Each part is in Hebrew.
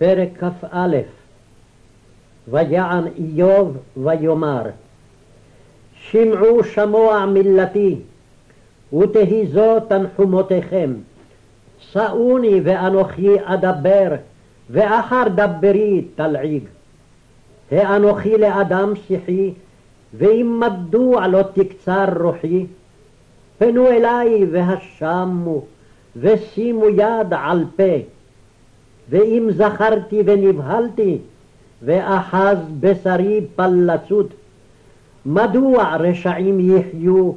פרק כ"א ויען איוב ויאמר שמעו שמוע מילתי ותהי זו תנחומותיכם. שאוני ואנוכי אדבר ואחר דברי תלעיג. האנוכי לאדם שיחי ואם מדוע לא תקצר רוחי. פנו אלי והשמו ושימו יד על פה ואם זכרתי ונבהלתי, ואחז בשרי פלצות, מדוע רשעים יחיו,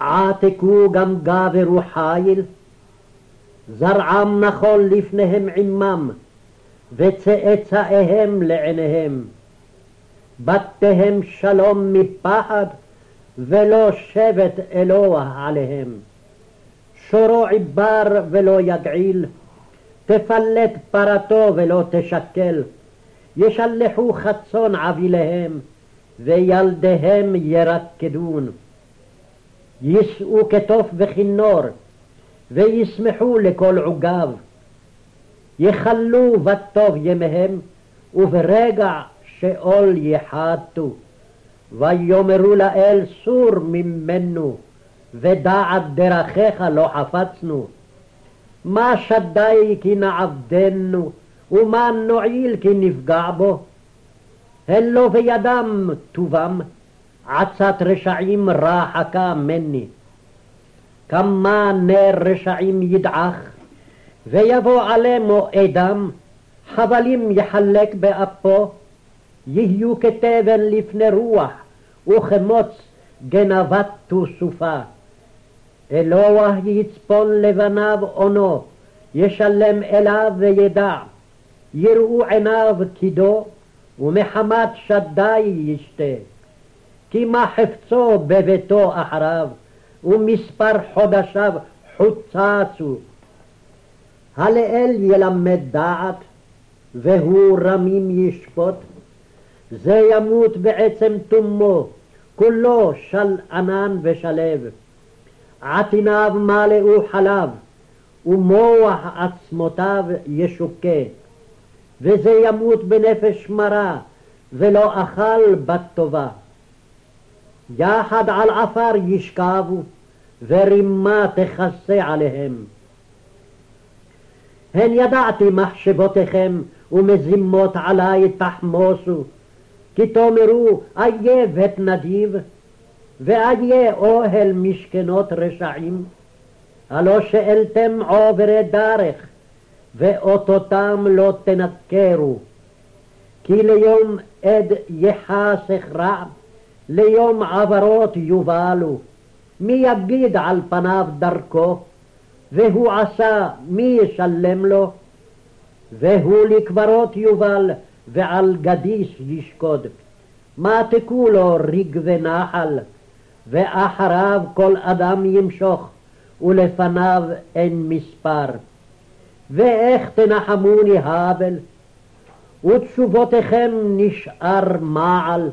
עתקו גם גברו חיל? זרעם נכון לפניהם עמם, וצאצאיהם לעיניהם. בתיהם שלום מפחד, ולא שבט אלוה עליהם. שורו עיבר ולא יגעיל, תפלט פרתו ולא תשקל, ישלחו חצון עביליהם, וילדיהם ירקדון. יישאו כתוף וכינור, וישמחו לכל עוגב. יכלו בטוב ימיהם, וברגע שאול יחתו. ויאמרו לאל סור ממנו, ודעת דרכיך לא חפצנו. מה שדי כי נעבדנו, ומה נועיל כי נפגע בו? הן לא בידם טובם, עצת רשעים רחקה מני. כמה נר רשעים ידעך, ויבוא עלימו אדם, חבלים יחלק באפו, יהיו כתבן לפני רוח, וכמוץ גנבתו סופה. אלוה יצפון לבניו אונו, ישלם אליו וידע, יראו עיניו קידו, ומחמת שדי ישתה. כי מה חפצו בביתו אחריו, ומספר חודשיו חוצצו. הלאל ילמד דעת, והוא רמים ישפוט. זה ימות בעצם תומו, כולו של ענן ושלו. עטיניו מלאו חלב, ומוח עצמותיו ישוקה. וזה ימות בנפש מרה, ולא אכל בת טובה. יחד על עפר ישכבו, ורימה תכסה עליהם. הן ידעתי מחשבותיכם, ומזימות עלי תחמוסו, כי תאמרו איה בית נדיב, ואיה אוהל משכנות רשעים, הלא שאלתם עוברי דרך, ואותותם לא תנכרו. כי ליום עד יחסך רע, ליום עברות יובלו. מי יגיד על פניו דרכו, והוא עשה, מי ישלם לו? והוא לקברות יובל, ועל גדיס ישקוד. מעתקו לו ריג ונחל, ואחריו כל אדם ימשוך, ולפניו אין מספר. ואיך תנחמוני האבל, ותשובותיכם נשאר מעל,